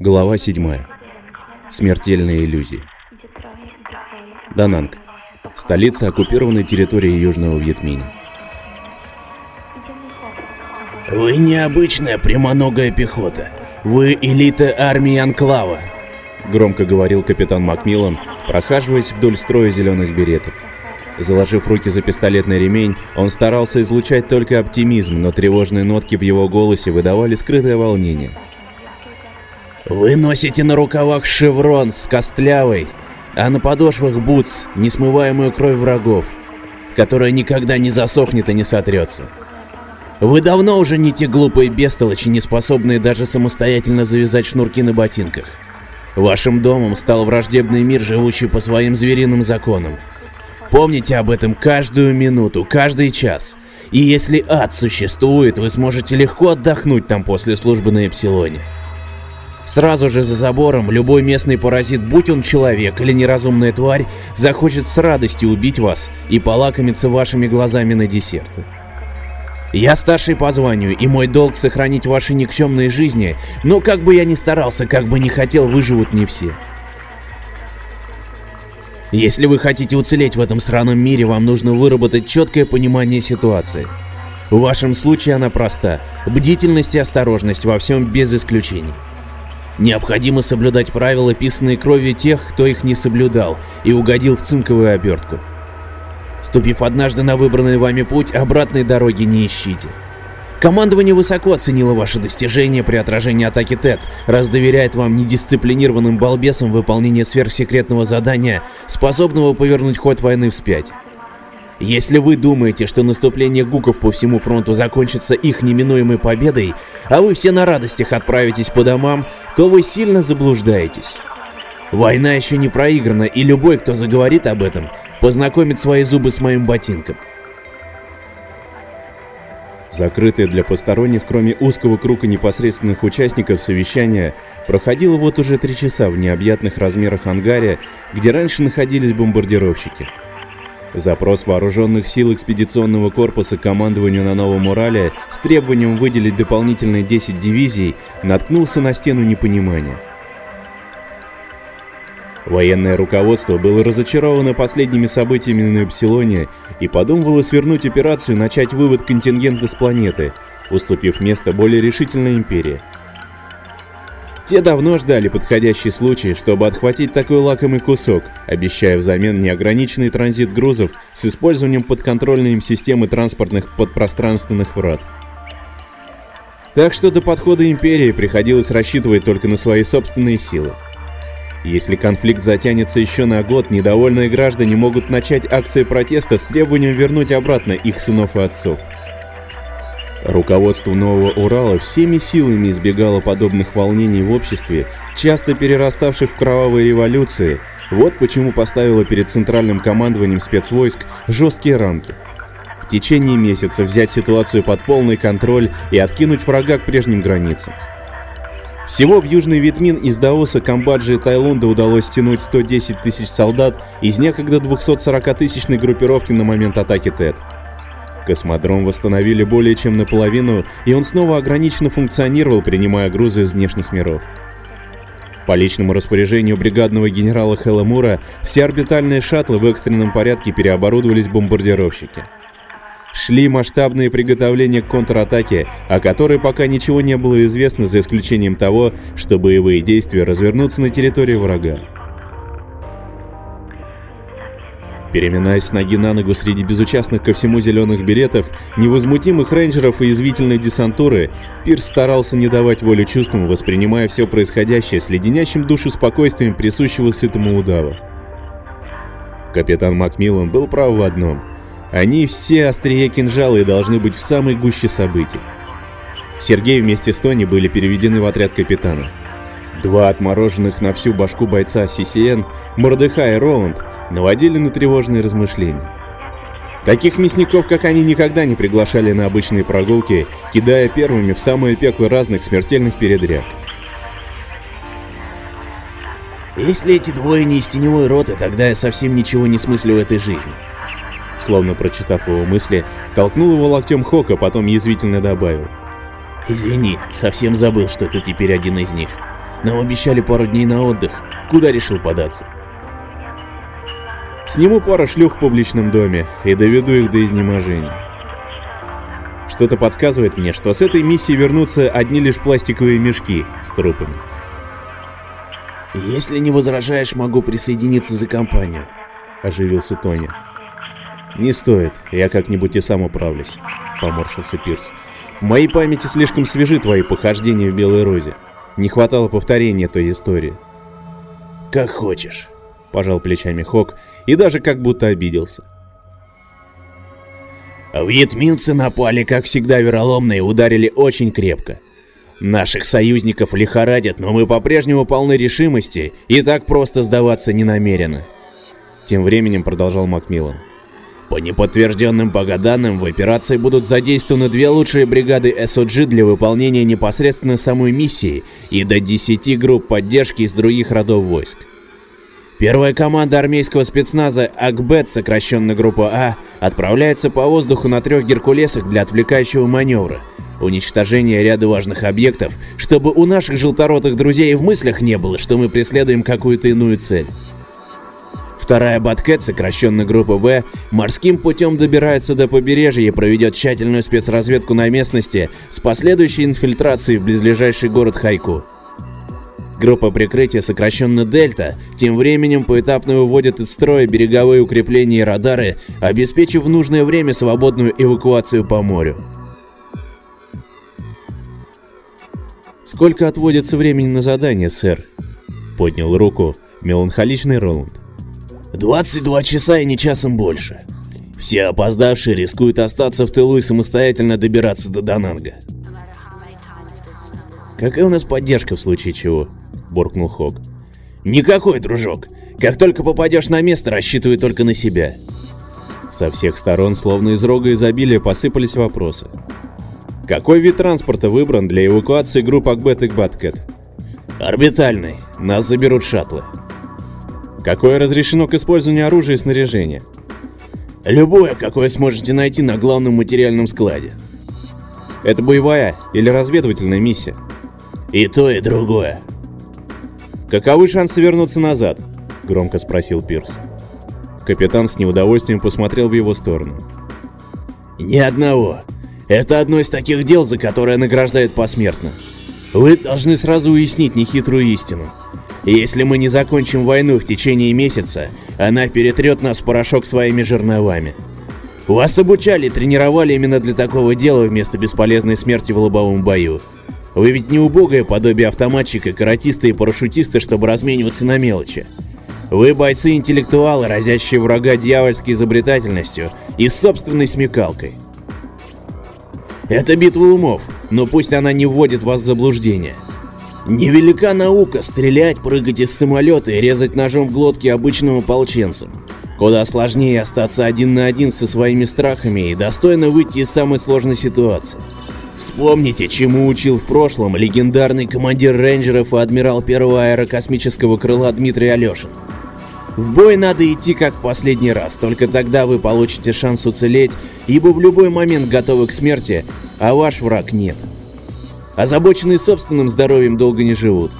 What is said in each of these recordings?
Глава 7. Смертельные иллюзии. Дананг. Столица оккупированной территории Южного Вьетминя. Вы необычная прямоногая пехота. Вы элита армии Анклава. Громко говорил капитан Макмиллан, прохаживаясь вдоль строя зеленых беретов. Заложив руки за пистолетный ремень, он старался излучать только оптимизм, но тревожные нотки в его голосе выдавали скрытое волнение. Вы носите на рукавах шеврон с костлявой, а на подошвах бутс несмываемую кровь врагов, которая никогда не засохнет и не сотрется. Вы давно уже не те глупые бестолочи, не способные даже самостоятельно завязать шнурки на ботинках. Вашим домом стал враждебный мир, живущий по своим звериным законам. Помните об этом каждую минуту, каждый час. И если ад существует, вы сможете легко отдохнуть там после службы на Эпсилоне. Сразу же за забором любой местный паразит, будь он человек или неразумная тварь, захочет с радостью убить вас и полакомиться вашими глазами на десерт. Я старший по званию, и мой долг сохранить ваши никчемные жизни, но как бы я ни старался, как бы ни хотел, выживут не все. Если вы хотите уцелеть в этом сраном мире, вам нужно выработать четкое понимание ситуации. В вашем случае она проста. Бдительность и осторожность во всем без исключений. Необходимо соблюдать правила, писанные кровью тех, кто их не соблюдал и угодил в цинковую обертку. Ступив однажды на выбранный вами путь, обратной дороги не ищите. Командование высоко оценило ваши достижения при отражении атаки ТЭТ, раз доверяет вам недисциплинированным балбесам выполнение сверхсекретного задания, способного повернуть ход войны вспять. Если вы думаете, что наступление гуков по всему фронту закончится их неминуемой победой, а вы все на радостях отправитесь по домам, то вы сильно заблуждаетесь. Война еще не проиграна, и любой, кто заговорит об этом, познакомит свои зубы с моим ботинком. Закрытое для посторонних, кроме узкого круга непосредственных участников совещания, проходило вот уже три часа в необъятных размерах ангаре, где раньше находились бомбардировщики. Запрос вооруженных сил экспедиционного корпуса к командованию на Новом Урале с требованием выделить дополнительные 10 дивизий наткнулся на стену непонимания. Военное руководство было разочаровано последними событиями на Эпсилоне и подумывало свернуть операцию и начать вывод контингента с планеты, уступив место более решительной империи – те давно ждали подходящий случай, чтобы отхватить такой лакомый кусок, обещая взамен неограниченный транзит грузов с использованием подконтрольной им системы транспортных подпространственных врат. Так что до подхода Империи приходилось рассчитывать только на свои собственные силы. Если конфликт затянется еще на год, недовольные граждане могут начать акции протеста с требованием вернуть обратно их сынов и отцов. Руководство Нового Урала всеми силами избегало подобных волнений в обществе, часто перераставших в кровавые революции. Вот почему поставило перед центральным командованием спецвойск жесткие рамки. В течение месяца взять ситуацию под полный контроль и откинуть врага к прежним границам. Всего в Южный Витмин из Даоса, Камбоджи и Тайлунда удалось стянуть 110 тысяч солдат из некогда 240-тысячной группировки на момент атаки ТЭТ. Космодром восстановили более чем наполовину, и он снова ограниченно функционировал, принимая грузы из внешних миров. По личному распоряжению бригадного генерала Хэлла Мура, все орбитальные шаттлы в экстренном порядке переоборудовались бомбардировщики. Шли масштабные приготовления к контратаке, о которой пока ничего не было известно, за исключением того, что боевые действия развернутся на территории врага. Переминаясь ноги на ногу среди безучастных ко всему зеленых беретов, невозмутимых рейнджеров и извительной десантуры, Пирс старался не давать волю чувствам, воспринимая все происходящее с леденящим душу спокойствием присущего сытому удава. Капитан Макмиллан был прав в одном. Они все острие кинжала и должны быть в самой гуще событий. Сергей вместе с Тони были переведены в отряд капитана. Два отмороженных на всю башку бойца CCN, Мордыха и Роланд, наводили на тревожные размышления. Таких мясников, как они, никогда не приглашали на обычные прогулки, кидая первыми в самое пекло разных смертельных передряг. «Если эти двое не из теневой роты, тогда я совсем ничего не смыслю в этой жизни». Словно прочитав его мысли, толкнул его локтем Хока, потом язвительно добавил. «Извини, совсем забыл, что ты теперь один из них. Нам обещали пару дней на отдых. Куда решил податься? Сниму пару шлюх в публичном доме и доведу их до изнеможения. Что-то подсказывает мне, что с этой миссии вернутся одни лишь пластиковые мешки с трупами. «Если не возражаешь, могу присоединиться за компанию», — оживился Тони. «Не стоит, я как-нибудь и сам управлюсь», — поморщился Пирс. «В моей памяти слишком свежи твои похождения в Белой Розе. Не хватало повторения той истории». «Как хочешь», — пожал плечами Хок и даже как будто обиделся. Вьетминцы напали, как всегда, вероломно и ударили очень крепко. Наших союзников лихорадят, но мы по-прежнему полны решимости и так просто сдаваться не намерены. Тем временем продолжал Макмиллан. По неподтвержденным погоданным в операции будут задействованы две лучшие бригады СОГ для выполнения непосредственно самой миссии и до 10 групп поддержки из других родов войск. Первая команда армейского спецназа АКБЭТ, сокращенно группа А, отправляется по воздуху на трех Геркулесах для отвлекающего маневра, уничтожения ряда важных объектов, чтобы у наших желторотых друзей в мыслях не было, что мы преследуем какую-то иную цель. Вторая Баткет, сокращенно группа Б, морским путем добирается до побережья и проведет тщательную спецразведку на местности с последующей инфильтрацией в близлежащий город Хайку. Группа прикрытия, сокращенно Дельта, тем временем поэтапно выводит из строя береговые укрепления и радары, обеспечив в нужное время свободную эвакуацию по морю. «Сколько отводится времени на задание, сэр?» — поднял руку меланхоличный Роланд. «22 часа и не часом больше. Все опоздавшие рискуют остаться в тылу и самостоятельно добираться до Дананга». «Какая у нас поддержка в случае чего?» — буркнул Хок. «Никакой, дружок. Как только попадешь на место, рассчитывай только на себя». Со всех сторон, словно из рога изобилия, посыпались вопросы. Какой вид транспорта выбран для эвакуации групп Акбет и Баткет? Орбитальный. Нас заберут шаттлы. Какое разрешено к использованию оружия и снаряжения? Любое, какое сможете найти на главном материальном складе. Это боевая или разведывательная миссия? И то, и другое. «Каковы шансы вернуться назад?» — громко спросил Пирс. Капитан с неудовольствием посмотрел в его сторону. «Ни одного. Это одно из таких дел, за которое награждают посмертно. Вы должны сразу уяснить нехитрую истину. Если мы не закончим войну в течение месяца, она перетрет нас в порошок своими жерновами. Вас обучали, тренировали именно для такого дела вместо бесполезной смерти в лобовом бою. Вы ведь не убогое подобие автоматчика, каратиста и парашютиста, чтобы размениваться на мелочи. Вы бойцы-интеллектуалы, разящие врага дьявольской изобретательностью и собственной смекалкой. Это битва умов, но пусть она не вводит вас в заблуждение. Невелика наука стрелять, прыгать из самолета и резать ножом глотки обычным ополченцам. Куда сложнее остаться один на один со своими страхами и достойно выйти из самой сложной ситуации. Вспомните, чему учил в прошлом легендарный командир рейнджеров и адмирал первого аэрокосмического крыла Дмитрий Алешин. В бой надо идти как в последний раз, только тогда вы получите шанс уцелеть, ибо в любой момент готовы к смерти, а ваш враг нет. Озабоченные собственным здоровьем долго не живут.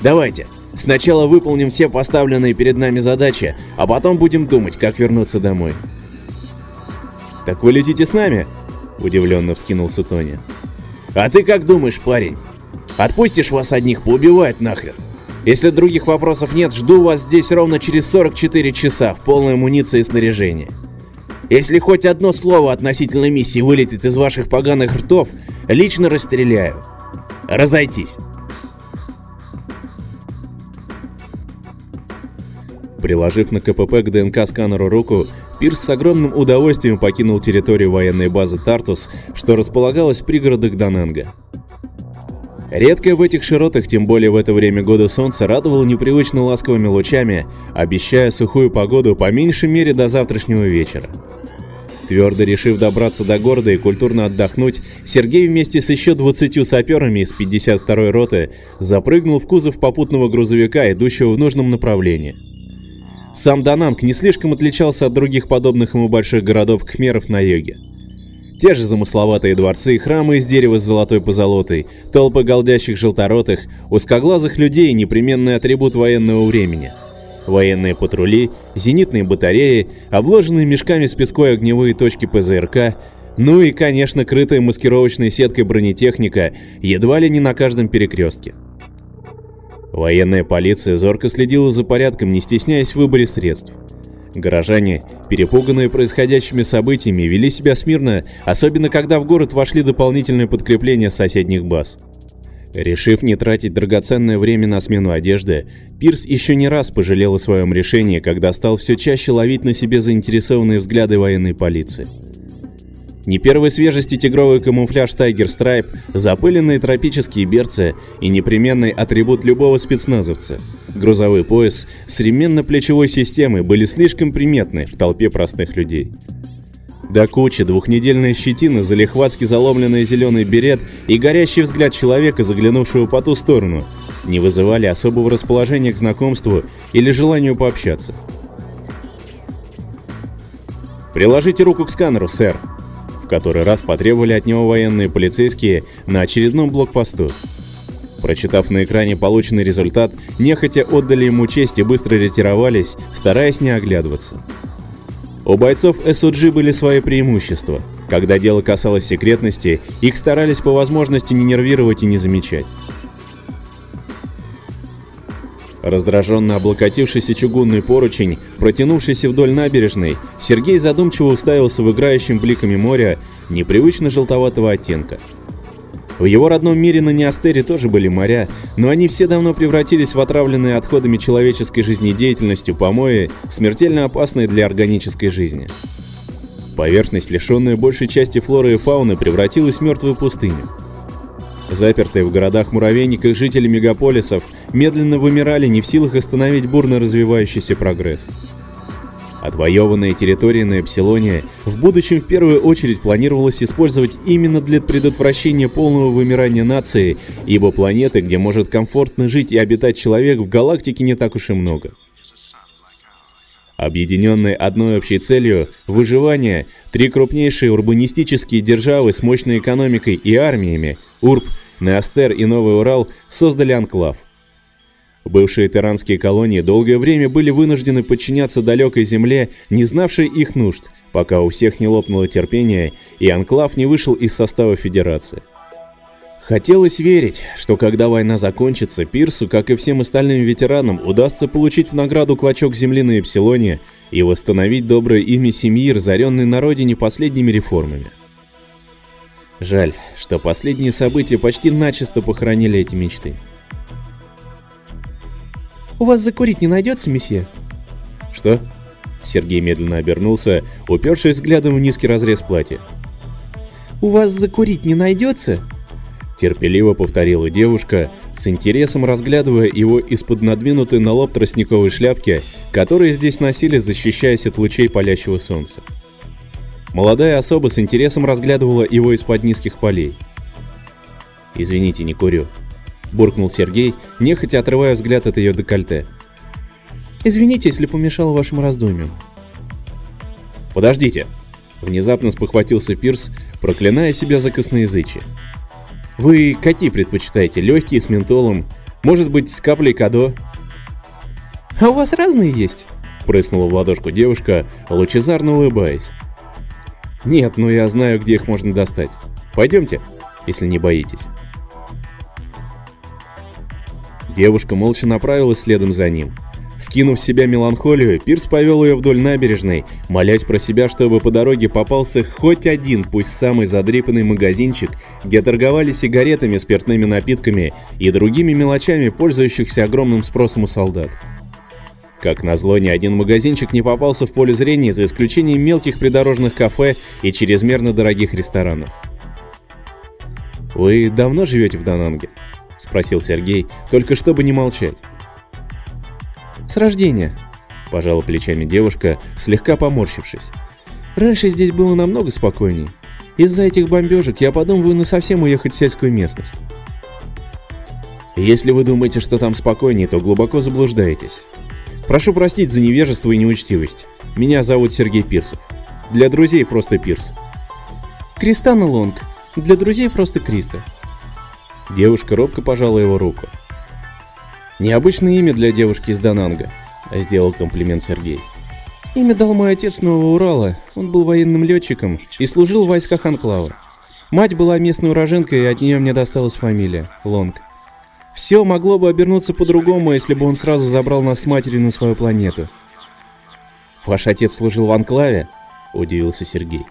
Давайте, сначала выполним все поставленные перед нами задачи, а потом будем думать, как вернуться домой. «Так вы летите с нами?» – удивленно вскинулся Тони. А ты как думаешь, парень? Отпустишь вас одних поубивать нахрен? Если других вопросов нет, жду вас здесь ровно через 44 часа в полной амуниции и снаряжении. Если хоть одно слово относительно миссии вылетит из ваших поганых ртов, лично расстреляю. Разойтись. Приложив на КПП к ДНК-сканеру руку, Пирс с огромным удовольствием покинул территорию военной базы Тартус, что располагалась в пригородах Дананга. Редкое в этих широтах, тем более в это время года солнце, радовало непривычно ласковыми лучами, обещая сухую погоду по меньшей мере до завтрашнего вечера. Твердо решив добраться до города и культурно отдохнуть, Сергей вместе с еще 20 саперами из 52-й роты запрыгнул в кузов попутного грузовика, идущего в нужном направлении. Сам Дананг не слишком отличался от других подобных ему больших городов кхмеров на юге. Те же замысловатые дворцы и храмы из дерева с золотой позолотой, толпы голдящих желторотых, узкоглазых людей – непременный атрибут военного времени. Военные патрули, зенитные батареи, обложенные мешками с пеской огневые точки ПЗРК, ну и, конечно, крытая маскировочной сеткой бронетехника едва ли не на каждом перекрестке. Военная полиция зорко следила за порядком, не стесняясь в выборе средств. Горожане, перепуганные происходящими событиями, вели себя смирно, особенно когда в город вошли дополнительные подкрепления соседних баз. Решив не тратить драгоценное время на смену одежды, Пирс еще не раз пожалел о своем решении, когда стал все чаще ловить на себе заинтересованные взгляды военной полиции. Не первой свежести тигровый камуфляж Tiger Stripe, запыленные тропические берцы и непременный атрибут любого спецназовца. Грузовой пояс с ременно-плечевой системой были слишком приметны в толпе простых людей. До кучи двухнедельная щетина, залихватски заломленный зеленый берет и горящий взгляд человека, заглянувшего по ту сторону, не вызывали особого расположения к знакомству или желанию пообщаться. «Приложите руку к сканеру, сэр», в который раз потребовали от него военные полицейские на очередном блокпосту. Прочитав на экране полученный результат, нехотя отдали ему честь и быстро ретировались, стараясь не оглядываться. У бойцов СОГ были свои преимущества. Когда дело касалось секретности, их старались по возможности не нервировать и не замечать. Раздраженно облокотившийся чугунный поручень, протянувшийся вдоль набережной, Сергей задумчиво уставился в играющем бликами моря непривычно желтоватого оттенка. В его родном мире на Неостере тоже были моря, но они все давно превратились в отравленные отходами человеческой жизнедеятельностью помои, смертельно опасные для органической жизни. Поверхность, лишенная большей части флоры и фауны, превратилась в мертвую пустыню. Запертые в городах-муравейниках жители мегаполисов медленно вымирали, не в силах остановить бурно развивающийся прогресс. Отвоеванные территории на Эпсилоне в будущем в первую очередь планировалось использовать именно для предотвращения полного вымирания нации, ибо планеты, где может комфортно жить и обитать человек, в галактике не так уж и много. Объединенные одной общей целью – выживание, три крупнейшие урбанистические державы с мощной экономикой и армиями – Урб, Неостер и Новый Урал – создали анклав. Бывшие тиранские колонии долгое время были вынуждены подчиняться далекой земле, не знавшей их нужд, пока у всех не лопнуло терпение и анклав не вышел из состава Федерации. Хотелось верить, что когда война закончится, Пирсу, как и всем остальным ветеранам, удастся получить в награду клочок земли на Эпсилоне и восстановить доброе имя семьи, разоренной на родине последними реформами. Жаль, что последние события почти начисто похоронили эти мечты. «У вас закурить не найдется, месье?» «Что?» Сергей медленно обернулся, упершись взглядом в низкий разрез платья. «У вас закурить не найдется?» Терпеливо повторила девушка, с интересом разглядывая его из-под надвинутой на лоб тростниковой шляпки, которые здесь носили, защищаясь от лучей палящего солнца. Молодая особа с интересом разглядывала его из-под низких полей. «Извините, не курю», — буркнул Сергей, нехотя отрывая взгляд от ее декольте. «Извините, если помешал вашему раздумью». «Подождите!» — внезапно спохватился Пирс, проклиная себя за косноязычие. Вы какие предпочитаете? Легкие с ментолом? Может быть, с каплей кадо? А у вас разные есть? Прыснула в ладошку девушка, лучезарно улыбаясь. Нет, но я знаю, где их можно достать. Пойдемте, если не боитесь. Девушка молча направилась следом за ним. Скинув с себя меланхолию, Пирс повел ее вдоль набережной, молясь про себя, чтобы по дороге попался хоть один, пусть самый задрипанный магазинчик, где торговали сигаретами, спиртными напитками и другими мелочами, пользующихся огромным спросом у солдат. Как назло, ни один магазинчик не попался в поле зрения, за исключением мелких придорожных кафе и чрезмерно дорогих ресторанов. «Вы давно живете в Дананге?» — спросил Сергей, только чтобы не молчать. «С рождения», — пожала плечами девушка, слегка поморщившись. «Раньше здесь было намного спокойней. Из-за этих бомбежек я подумываю на совсем уехать в сельскую местность». «Если вы думаете, что там спокойнее, то глубоко заблуждаетесь. Прошу простить за невежество и неучтивость. Меня зовут Сергей Пирсов. Для друзей просто Пирс». Кристана Лонг. Для друзей просто Криста. Девушка робко пожала его руку. «Необычное имя для девушки из Дананга», — сделал комплимент Сергей. «Имя дал мой отец Нового Урала. Он был военным летчиком и служил в войсках Анклава. Мать была местной уроженкой, и от нее мне досталась фамилия — Лонг. Все могло бы обернуться по-другому, если бы он сразу забрал нас с матерью на свою планету». «Ваш отец служил в Анклаве?» — удивился Сергей.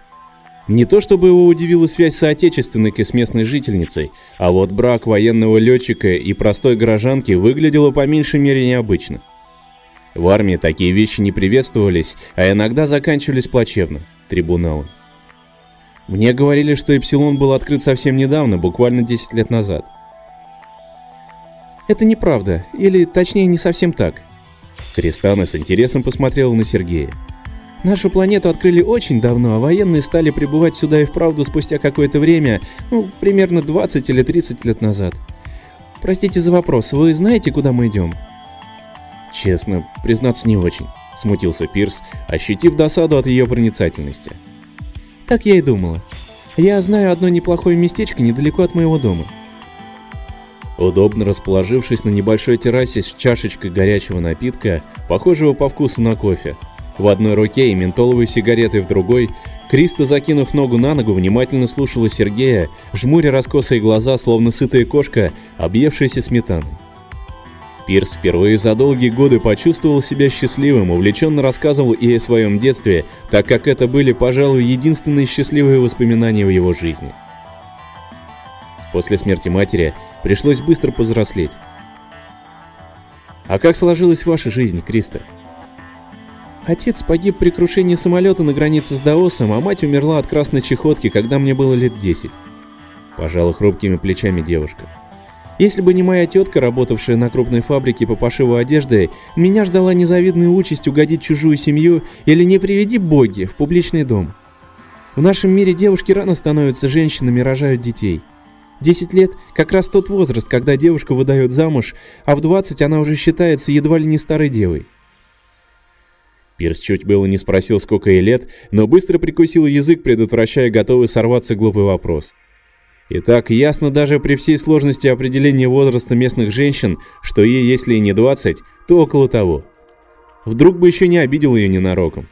Не то чтобы его удивила связь соотечественника с местной жительницей, а вот брак военного летчика и простой горожанки выглядело по меньшей мере необычно. В армии такие вещи не приветствовались, а иногда заканчивались плачевно – трибуналом. Мне говорили, что Эпсилон был открыт совсем недавно, буквально 10 лет назад. Это неправда, или точнее не совсем так. Кристана с интересом посмотрела на Сергея. Нашу планету открыли очень давно, а военные стали прибывать сюда и вправду спустя какое-то время, ну, примерно 20 или 30 лет назад. Простите за вопрос, вы знаете, куда мы идем? Честно, признаться не очень, смутился Пирс, ощутив досаду от ее проницательности. Так я и думала. Я знаю одно неплохое местечко недалеко от моего дома. Удобно расположившись на небольшой террасе с чашечкой горячего напитка, похожего по вкусу на кофе, в одной руке и ментоловые сигареты в другой, Криста, закинув ногу на ногу, внимательно слушала Сергея, жмуря раскосые глаза, словно сытая кошка, объевшаяся сметаной. Пирс впервые за долгие годы почувствовал себя счастливым, увлеченно рассказывал и о своем детстве, так как это были, пожалуй, единственные счастливые воспоминания в его жизни. После смерти матери пришлось быстро повзрослеть. «А как сложилась ваша жизнь, Криста?» Отец погиб при крушении самолета на границе с Даосом, а мать умерла от красной чехотки, когда мне было лет 10. Пожала хрупкими плечами девушка. Если бы не моя тетка, работавшая на крупной фабрике по пошиву одежды, меня ждала незавидная участь угодить чужую семью или не приведи боги в публичный дом. В нашем мире девушки рано становятся женщинами и рожают детей. 10 лет – как раз тот возраст, когда девушка выдает замуж, а в 20 она уже считается едва ли не старой девой. Пирс чуть было не спросил, сколько ей лет, но быстро прикусил язык, предотвращая готовый сорваться глупый вопрос. Итак, ясно даже при всей сложности определения возраста местных женщин, что ей, если и не 20, то около того. Вдруг бы еще не обидел ее ненароком.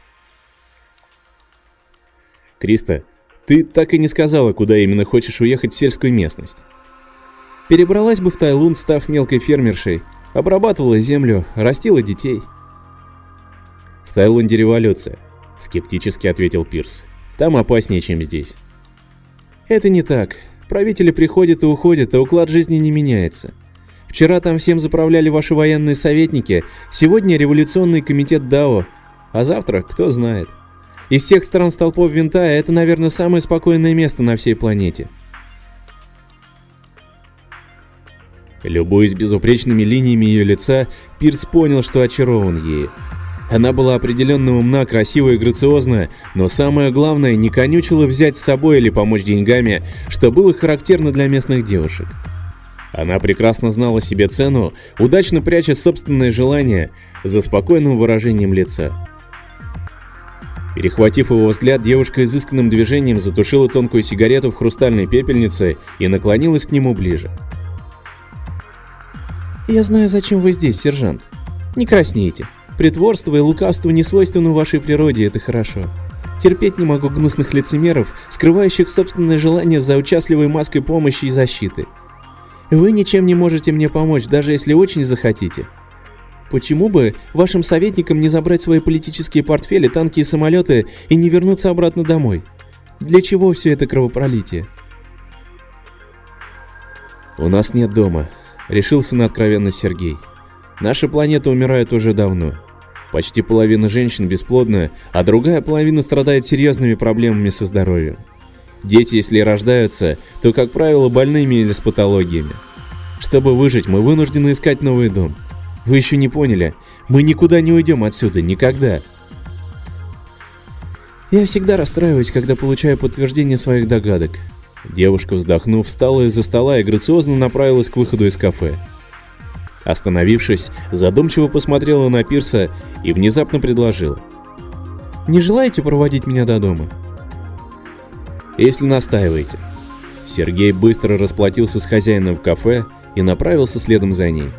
Криста, ты так и не сказала, куда именно хочешь уехать в сельскую местность. Перебралась бы в Тайлун, став мелкой фермершей, обрабатывала землю, растила детей – «В Таиланде революция», — скептически ответил Пирс. «Там опаснее, чем здесь». «Это не так. Правители приходят и уходят, а уклад жизни не меняется. Вчера там всем заправляли ваши военные советники, сегодня революционный комитет Дао, а завтра кто знает. Из всех стран столпов винта это, наверное, самое спокойное место на всей планете». Любуясь безупречными линиями ее лица, Пирс понял, что очарован ею. Она была определенно умна, красивая и грациозная, но самое главное, не конючила взять с собой или помочь деньгами, что было характерно для местных девушек. Она прекрасно знала себе цену, удачно пряча собственное желание за спокойным выражением лица. Перехватив его взгляд, девушка изысканным движением затушила тонкую сигарету в хрустальной пепельнице и наклонилась к нему ближе. «Я знаю, зачем вы здесь, сержант. Не краснейте. Притворство и лукавство не свойственны вашей природе, это хорошо. Терпеть не могу гнусных лицемеров, скрывающих собственное желание за участливой маской помощи и защиты. Вы ничем не можете мне помочь, даже если очень захотите. Почему бы вашим советникам не забрать свои политические портфели, танки и самолеты и не вернуться обратно домой? Для чего все это кровопролитие? «У нас нет дома», — решился на откровенность Сергей. «Наша планета умирает уже давно. Почти половина женщин бесплодная, а другая половина страдает серьезными проблемами со здоровьем. Дети, если рождаются, то, как правило, больными или с патологиями. Чтобы выжить, мы вынуждены искать новый дом. Вы еще не поняли, мы никуда не уйдем отсюда, никогда. Я всегда расстраиваюсь, когда получаю подтверждение своих догадок. Девушка, вздохнув, встала из-за стола и грациозно направилась к выходу из кафе. Остановившись, задумчиво посмотрела на Пирса и внезапно предложила. «Не желаете проводить меня до дома?» если настаиваете. Сергей быстро расплатился с хозяином в кафе и направился следом за ней.